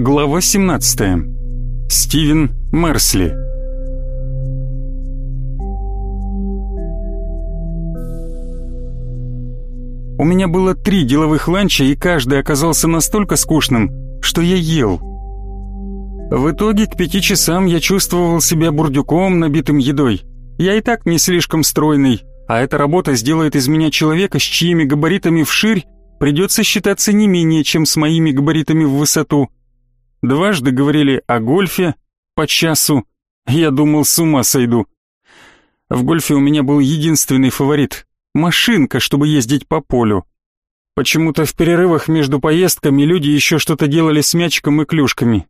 Глава 17. Стивен Мерсли. У меня было три деловых ланча, и каждый оказался настолько скучным, что я ел. В итоге к пяти часам я чувствовал себя бурдюком, набитым едой. Я и так не слишком стройный, а эта работа сделает из меня человека, с чьими габаритами вширь придется считаться не менее, чем с моими габаритами в высоту. Дважды говорили о гольфе по часу. Я думал, с ума сойду. В гольфе у меня был единственный фаворит — машинка, чтобы ездить по полю. Почему-то в перерывах между поездками люди еще что-то делали с мячиком и клюшками.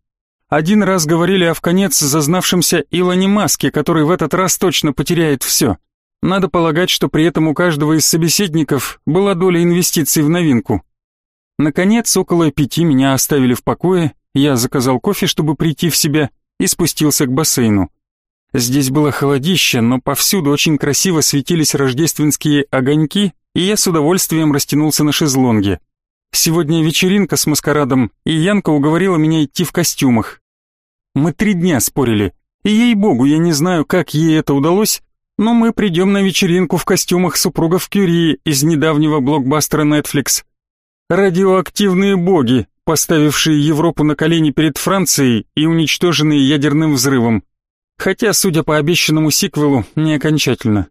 Один раз говорили о вконец зазнавшемся Илоне Маске, который в этот раз точно потеряет все. Надо полагать, что при этом у каждого из собеседников была доля инвестиций в новинку. Наконец, около пяти меня оставили в покое, я заказал кофе, чтобы прийти в себя, и спустился к бассейну. Здесь было холодище, но повсюду очень красиво светились рождественские огоньки, и я с удовольствием растянулся на шезлонге. Сегодня вечеринка с маскарадом, и Янка уговорила меня идти в костюмах. Мы три дня спорили, и ей-богу, я не знаю, как ей это удалось, но мы придем на вечеринку в костюмах супругов Кюри из недавнего блокбастера Netflix. Радиоактивные боги, поставившие Европу на колени перед Францией и уничтоженные ядерным взрывом. Хотя, судя по обещанному сиквелу, не окончательно.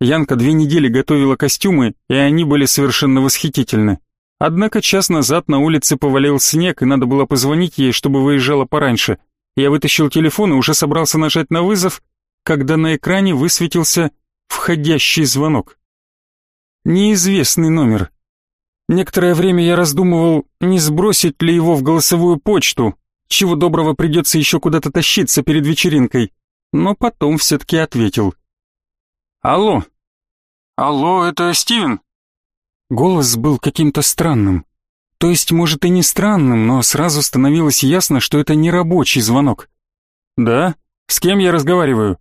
Янка две недели готовила костюмы, и они были совершенно восхитительны. Однако час назад на улице повалил снег, и надо было позвонить ей, чтобы выезжала пораньше. Я вытащил телефон и уже собрался нажать на вызов, когда на экране высветился входящий звонок. Неизвестный номер. Некоторое время я раздумывал, не сбросить ли его в голосовую почту, чего доброго придется еще куда-то тащиться перед вечеринкой, но потом все-таки ответил. «Алло». «Алло, это Стивен?» Голос был каким-то странным. То есть, может, и не странным, но сразу становилось ясно, что это не рабочий звонок. «Да? С кем я разговариваю?»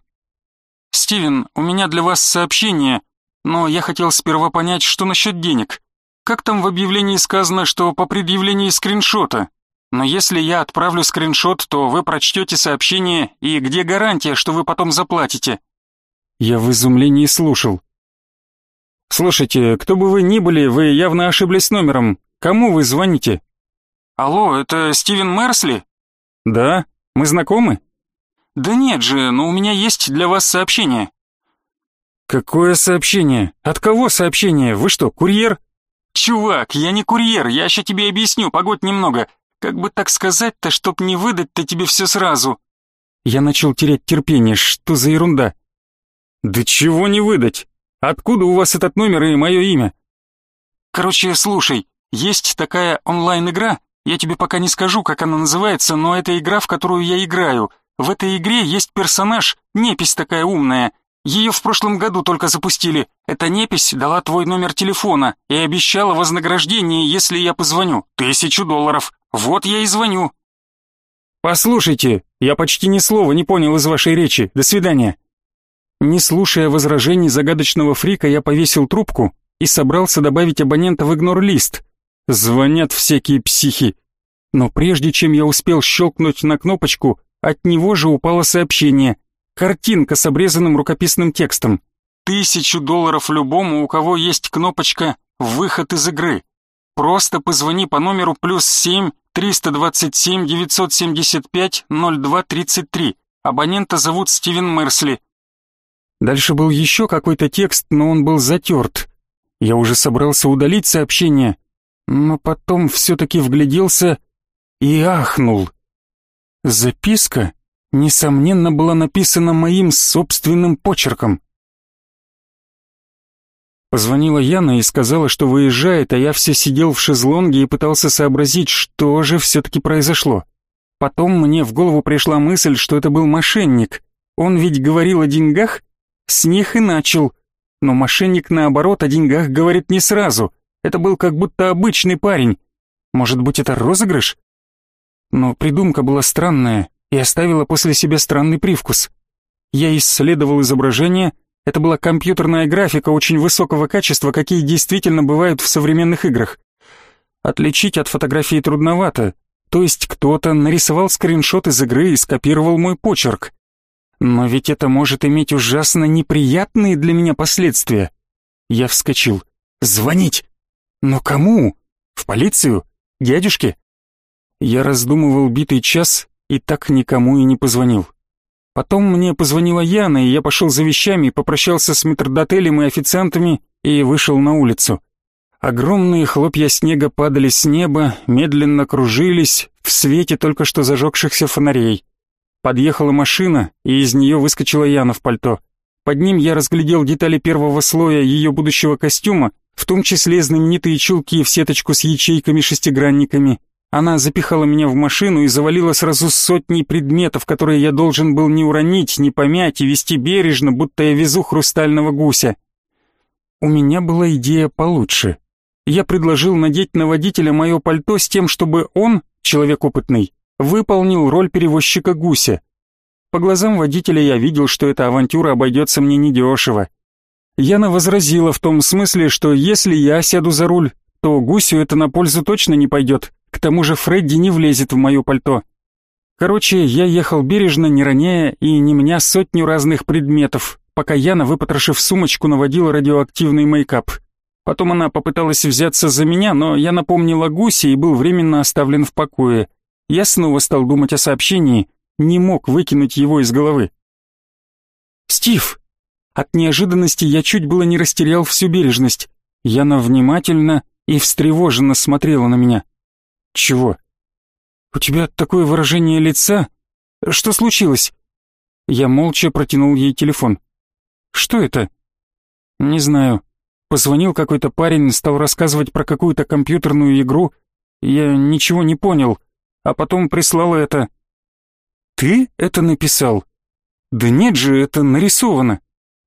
«Стивен, у меня для вас сообщение, но я хотел сперва понять, что насчет денег. Как там в объявлении сказано, что по предъявлении скриншота? Но если я отправлю скриншот, то вы прочтете сообщение, и где гарантия, что вы потом заплатите?» Я в изумлении слушал. «Слушайте, кто бы вы ни были, вы явно ошиблись номером. Кому вы звоните?» «Алло, это Стивен Мерсли?» «Да, мы знакомы?» «Да нет же, но у меня есть для вас сообщение». «Какое сообщение? От кого сообщение? Вы что, курьер?» «Чувак, я не курьер, я ща тебе объясню, погодь немного. Как бы так сказать-то, чтоб не выдать-то тебе все сразу?» Я начал терять терпение, что за ерунда? «Да чего не выдать? Откуда у вас этот номер и мое имя?» «Короче, слушай, есть такая онлайн-игра, я тебе пока не скажу, как она называется, но это игра, в которую я играю. В этой игре есть персонаж, непись такая умная. Ее в прошлом году только запустили. Эта непись дала твой номер телефона и обещала вознаграждение, если я позвоню. Тысячу долларов. Вот я и звоню. Послушайте, я почти ни слова не понял из вашей речи. До свидания. Не слушая возражений загадочного фрика, я повесил трубку и собрался добавить абонента в игнор-лист. Звонят всякие психи. Но прежде чем я успел щелкнуть на кнопочку, от него же упало сообщение. Картинка с обрезанным рукописным текстом. Тысячу долларов любому, у кого есть кнопочка «Выход из игры». Просто позвони по номеру плюс семь триста двадцать семь девятьсот семьдесят пять ноль два тридцать три. Абонента зовут Стивен Мерсли. Дальше был еще какой-то текст, но он был затерт. Я уже собрался удалить сообщение, но потом все-таки вгляделся и ахнул. Записка, несомненно, была написана моим собственным почерком. Позвонила Яна и сказала, что выезжает, а я все сидел в шезлонге и пытался сообразить, что же все-таки произошло. Потом мне в голову пришла мысль, что это был мошенник. Он ведь говорил о деньгах, с них и начал. Но мошенник, наоборот, о деньгах говорит не сразу. Это был как будто обычный парень. Может быть, это розыгрыш? Но придумка была странная и оставила после себя странный привкус. Я исследовал изображение, это была компьютерная графика очень высокого качества, какие действительно бывают в современных играх. Отличить от фотографии трудновато, То есть кто-то нарисовал скриншот из игры и скопировал мой почерк. Но ведь это может иметь ужасно неприятные для меня последствия. Я вскочил. «Звонить!» «Но кому? В полицию? Дядюшке?» Я раздумывал битый час и так никому и не позвонил. Потом мне позвонила Яна, и я пошел за вещами, попрощался с метрдотелем и официантами и вышел на улицу. Огромные хлопья снега падали с неба, медленно кружились в свете только что зажегшихся фонарей. Подъехала машина, и из нее выскочила Яна в пальто. Под ним я разглядел детали первого слоя ее будущего костюма, в том числе знаменитые чулки в сеточку с ячейками-шестигранниками. Она запихала меня в машину и завалила сразу сотни предметов, которые я должен был не уронить, не помять и вести бережно, будто я везу хрустального гуся. У меня была идея получше я предложил надеть на водителя мое пальто с тем, чтобы он, человек опытный, выполнил роль перевозчика гуся. По глазам водителя я видел, что эта авантюра обойдется мне недешево. Яна возразила в том смысле, что если я сяду за руль, то гусю это на пользу точно не пойдет, к тому же Фредди не влезет в мое пальто. Короче, я ехал бережно, не роняя и не меня сотню разных предметов, пока Яна, выпотрошив сумочку, наводила радиоактивный мейкап. Потом она попыталась взяться за меня, но я напомнил о гусе и был временно оставлен в покое. Я снова стал думать о сообщении, не мог выкинуть его из головы. «Стив!» От неожиданности я чуть было не растерял всю бережность. Яна внимательно и встревоженно смотрела на меня. «Чего?» «У тебя такое выражение лица? Что случилось?» Я молча протянул ей телефон. «Что это?» «Не знаю. Позвонил какой-то парень, стал рассказывать про какую-то компьютерную игру. Я ничего не понял, а потом прислал это. Ты это написал? Да нет же, это нарисовано.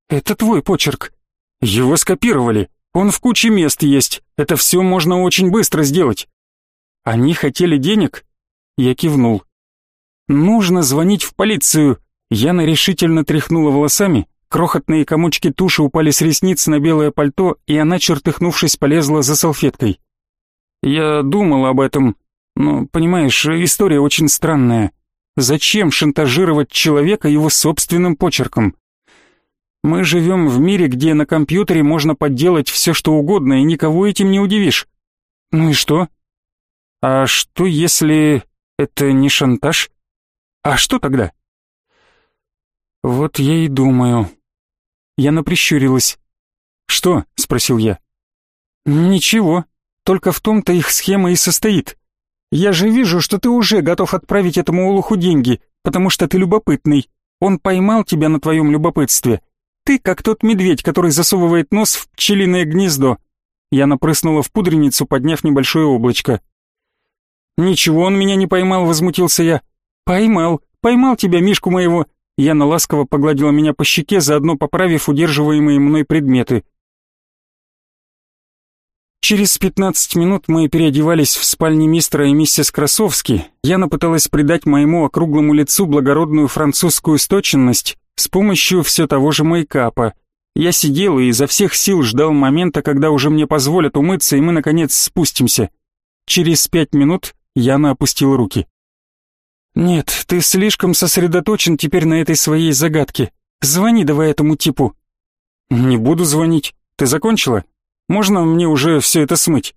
Это твой почерк. Его скопировали. Он в куче мест есть. Это все можно очень быстро сделать. Они хотели денег? Я кивнул. Нужно звонить в полицию. Яна решительно тряхнула волосами, Крохотные комочки туши упали с ресниц на белое пальто, и она, чертыхнувшись, полезла за салфеткой. «Я думал об этом, но, понимаешь, история очень странная. Зачем шантажировать человека его собственным почерком? Мы живем в мире, где на компьютере можно подделать все, что угодно, и никого этим не удивишь. Ну и что? А что, если это не шантаж? А что тогда?» «Вот я и думаю», Яна прищурилась. «Что?» — спросил я. «Ничего, только в том-то их схема и состоит. Я же вижу, что ты уже готов отправить этому олуху деньги, потому что ты любопытный. Он поймал тебя на твоем любопытстве. Ты как тот медведь, который засовывает нос в пчелиное гнездо». Я напрыснула в пудреницу, подняв небольшое облачко. «Ничего он меня не поймал», — возмутился я. «Поймал, поймал тебя, Мишку моего, Яна ласково погладила меня по щеке, заодно поправив удерживаемые мной предметы. Через 15 минут мы переодевались в спальне мистера и миссис Красовски. Яна пыталась придать моему округлому лицу благородную французскую сточенность с помощью все того же мейкапа. Я сидел и изо всех сил ждал момента, когда уже мне позволят умыться, и мы, наконец, спустимся. Через пять минут Яна опустила руки. «Нет, ты слишком сосредоточен теперь на этой своей загадке. Звони давай этому типу». «Не буду звонить. Ты закончила? Можно мне уже все это смыть?»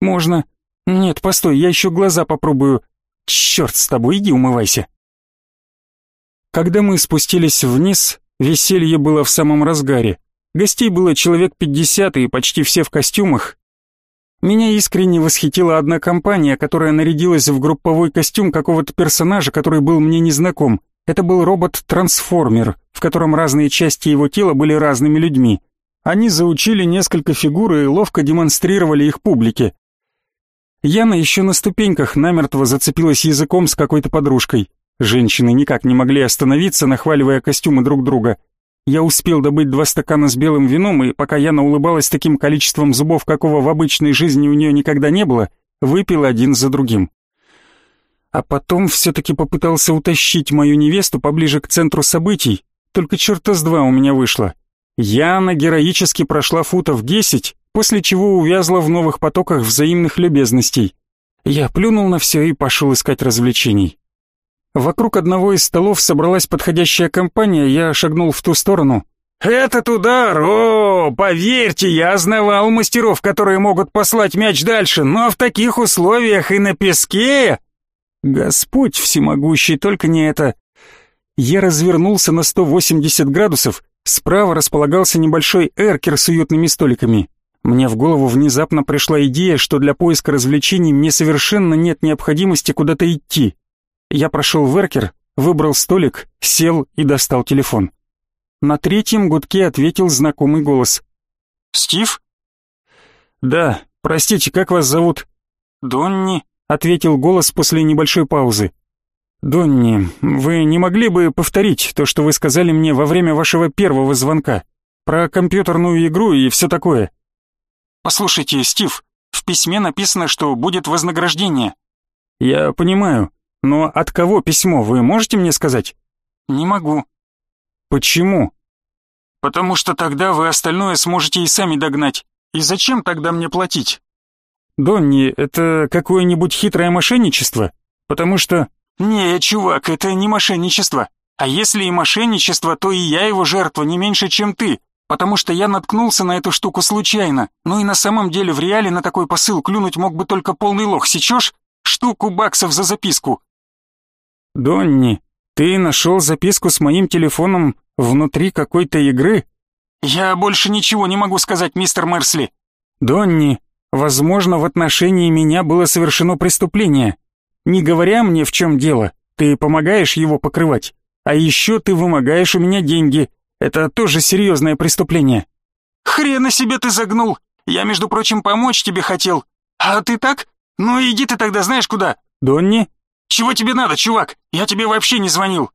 «Можно. Нет, постой, я еще глаза попробую. Черт с тобой, иди умывайся». Когда мы спустились вниз, веселье было в самом разгаре. Гостей было человек пятьдесят и почти все в костюмах, меня искренне восхитила одна компания, которая нарядилась в групповой костюм какого-то персонажа, который был мне незнаком. Это был робот-трансформер, в котором разные части его тела были разными людьми. Они заучили несколько фигур и ловко демонстрировали их публике. Яна еще на ступеньках намертво зацепилась языком с какой-то подружкой. Женщины никак не могли остановиться, нахваливая костюмы друг друга. Я успел добыть два стакана с белым вином, и пока Яна улыбалась таким количеством зубов, какого в обычной жизни у нее никогда не было, выпил один за другим. А потом все-таки попытался утащить мою невесту поближе к центру событий, только черта с два у меня вышло. Яна героически прошла футов десять, после чего увязла в новых потоках взаимных любезностей. Я плюнул на все и пошел искать развлечений. Вокруг одного из столов собралась подходящая компания, я шагнул в ту сторону. «Этот удар! О, поверьте, я знавал мастеров, которые могут послать мяч дальше, но в таких условиях и на песке...» Господь всемогущий, только не это. Я развернулся на 180 градусов, справа располагался небольшой эркер с уютными столиками. Мне в голову внезапно пришла идея, что для поиска развлечений мне совершенно нет необходимости куда-то идти. Я прошел в эркер, выбрал столик, сел и достал телефон. На третьем гудке ответил знакомый голос. «Стив?» «Да, простите, как вас зовут?» «Донни», — ответил голос после небольшой паузы. «Донни, вы не могли бы повторить то, что вы сказали мне во время вашего первого звонка? Про компьютерную игру и все такое?» «Послушайте, Стив, в письме написано, что будет вознаграждение». «Я понимаю, но от кого письмо, вы можете мне сказать?» «Не могу». «Почему?» «Потому что тогда вы остальное сможете и сами догнать. И зачем тогда мне платить?» «Донни, это какое-нибудь хитрое мошенничество? Потому что...» «Не, чувак, это не мошенничество. А если и мошенничество, то и я его жертва не меньше, чем ты, потому что я наткнулся на эту штуку случайно. Ну и на самом деле в реале на такой посыл клюнуть мог бы только полный лох, сечешь? Штуку баксов за записку». «Донни, ты нашел записку с моим телефоном внутри какой-то игры?» «Я больше ничего не могу сказать, мистер Мерсли». «Донни, возможно, в отношении меня было совершено преступление. Не говоря мне, в чем дело, ты помогаешь его покрывать. А еще ты вымогаешь у меня деньги. Это тоже серьезное преступление». «Хрена себе ты загнул! Я, между прочим, помочь тебе хотел. А ты так? Ну иди ты тогда знаешь куда?» «Донни?» «Чего тебе надо, чувак? Я тебе вообще не звонил».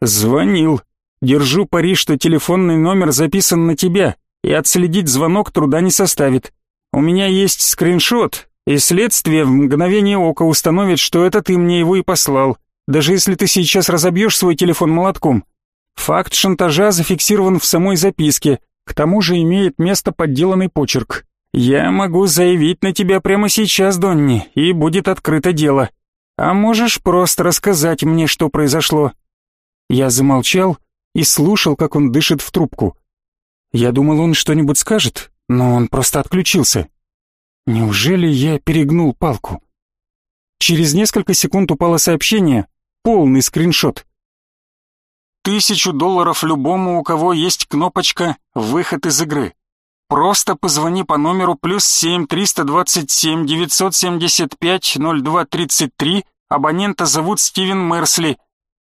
«Звонил. Держу пари, что телефонный номер записан на тебя, и отследить звонок труда не составит. У меня есть скриншот, и следствие в мгновение ока установит, что это ты мне его и послал, даже если ты сейчас разобьешь свой телефон молотком. Факт шантажа зафиксирован в самой записке, к тому же имеет место подделанный почерк. Я могу заявить на тебя прямо сейчас, Донни, и будет открыто дело. А можешь просто рассказать мне, что произошло?» Я замолчал и слушал, как он дышит в трубку. Я думал, он что-нибудь скажет, но он просто отключился. Неужели я перегнул палку? Через несколько секунд упало сообщение, полный скриншот. Тысячу долларов любому, у кого есть кнопочка «Выход из игры». Просто позвони по номеру плюс семь триста двадцать семь девятьсот семьдесят пять ноль два тридцать три. Абонента зовут Стивен Мерсли.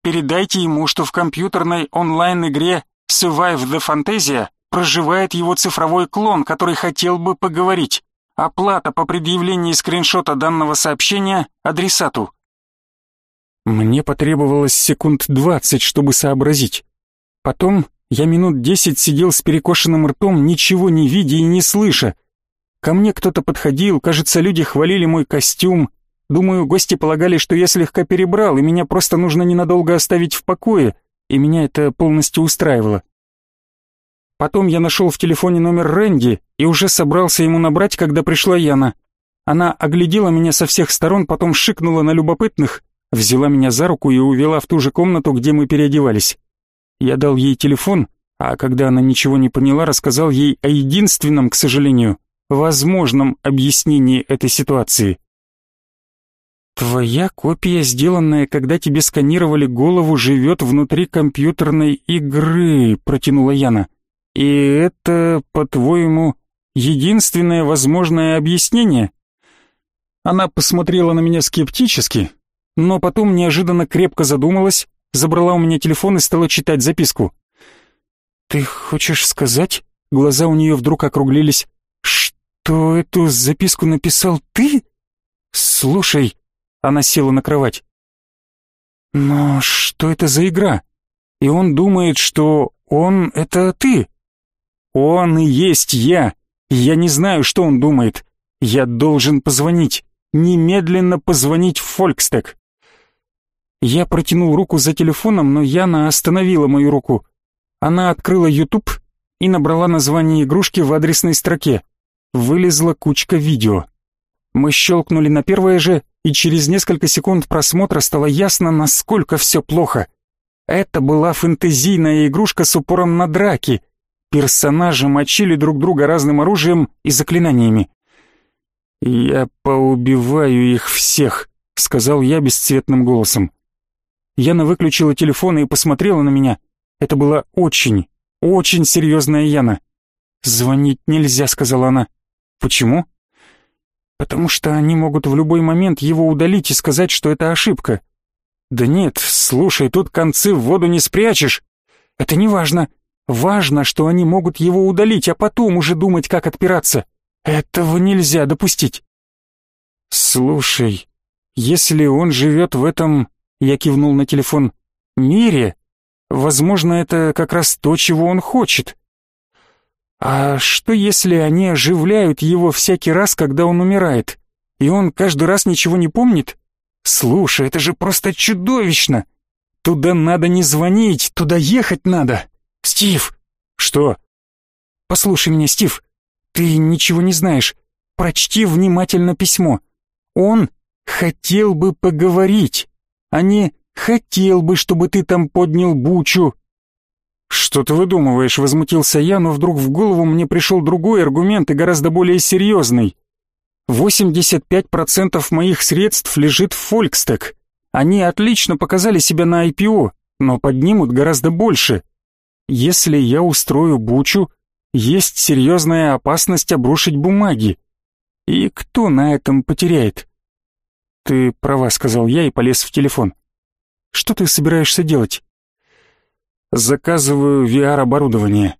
Передайте ему, что в компьютерной онлайн-игре Survive the Fantasia проживает его цифровой клон, который хотел бы поговорить. Оплата по предъявлении скриншота данного сообщения адресату. Мне потребовалось секунд двадцать, чтобы сообразить. Потом я минут десять сидел с перекошенным ртом, ничего не видя и не слыша. Ко мне кто-то подходил, кажется, люди хвалили мой костюм. Думаю, гости полагали, что я слегка перебрал, и меня просто нужно ненадолго оставить в покое, и меня это полностью устраивало. Потом я нашел в телефоне номер Рэнди и уже собрался ему набрать, когда пришла Яна. Она оглядела меня со всех сторон, потом шикнула на любопытных, взяла меня за руку и увела в ту же комнату, где мы переодевались. Я дал ей телефон, а когда она ничего не поняла, рассказал ей о единственном, к сожалению, возможном объяснении этой ситуации. «Твоя копия, сделанная, когда тебе сканировали голову, живет внутри компьютерной игры», — протянула Яна. И это, по-твоему, единственное возможное объяснение? Она посмотрела на меня скептически, но потом неожиданно крепко задумалась, забрала у меня телефон и стала читать записку. «Ты хочешь сказать?» Глаза у нее вдруг округлились. «Что эту записку написал ты?» «Слушай», — она села на кровать. «Но что это за игра? И он думает, что он — это ты?» Он и есть я. Я не знаю, что он думает. Я должен позвонить. Немедленно позвонить в Фолькстек. Я протянул руку за телефоном, но Яна остановила мою руку. Она открыла YouTube и набрала название игрушки в адресной строке. Вылезла кучка видео. Мы щелкнули на первое же, и через несколько секунд просмотра стало ясно, насколько все плохо. Это была фэнтезийная игрушка с упором на драки. Персонажи мочили друг друга разным оружием и заклинаниями. «Я поубиваю их всех», — сказал я бесцветным голосом. Яна выключила телефон и посмотрела на меня. Это была очень, очень серьезная Яна. «Звонить нельзя», — сказала она. «Почему?» «Потому что они могут в любой момент его удалить и сказать, что это ошибка». «Да нет, слушай, тут концы в воду не спрячешь. Это не важно. Важно, что они могут его удалить, а потом уже думать, как отпираться. Этого нельзя допустить». «Слушай, если он живет в этом...» Я кивнул на телефон. «Мире? Возможно, это как раз то, чего он хочет. А что если они оживляют его всякий раз, когда он умирает, и он каждый раз ничего не помнит? Слушай, это же просто чудовищно! Туда надо не звонить, туда ехать надо. Стив! Что? Послушай меня, Стив. Ты ничего не знаешь. Прочти внимательно письмо. Он хотел бы поговорить, а не хотел бы, чтобы ты там поднял бучу. «Что ты выдумываешь?» — возмутился я, но вдруг в голову мне пришел другой аргумент и гораздо более серьезный. 85% моих средств лежит в Фолькстек. Они отлично показали себя на IPO, но поднимут гораздо больше. Если я устрою бучу, есть серьезная опасность обрушить бумаги. И кто на этом потеряет? Ты права, сказал я и полез в телефон. Что ты собираешься делать? Заказываю VR-оборудование.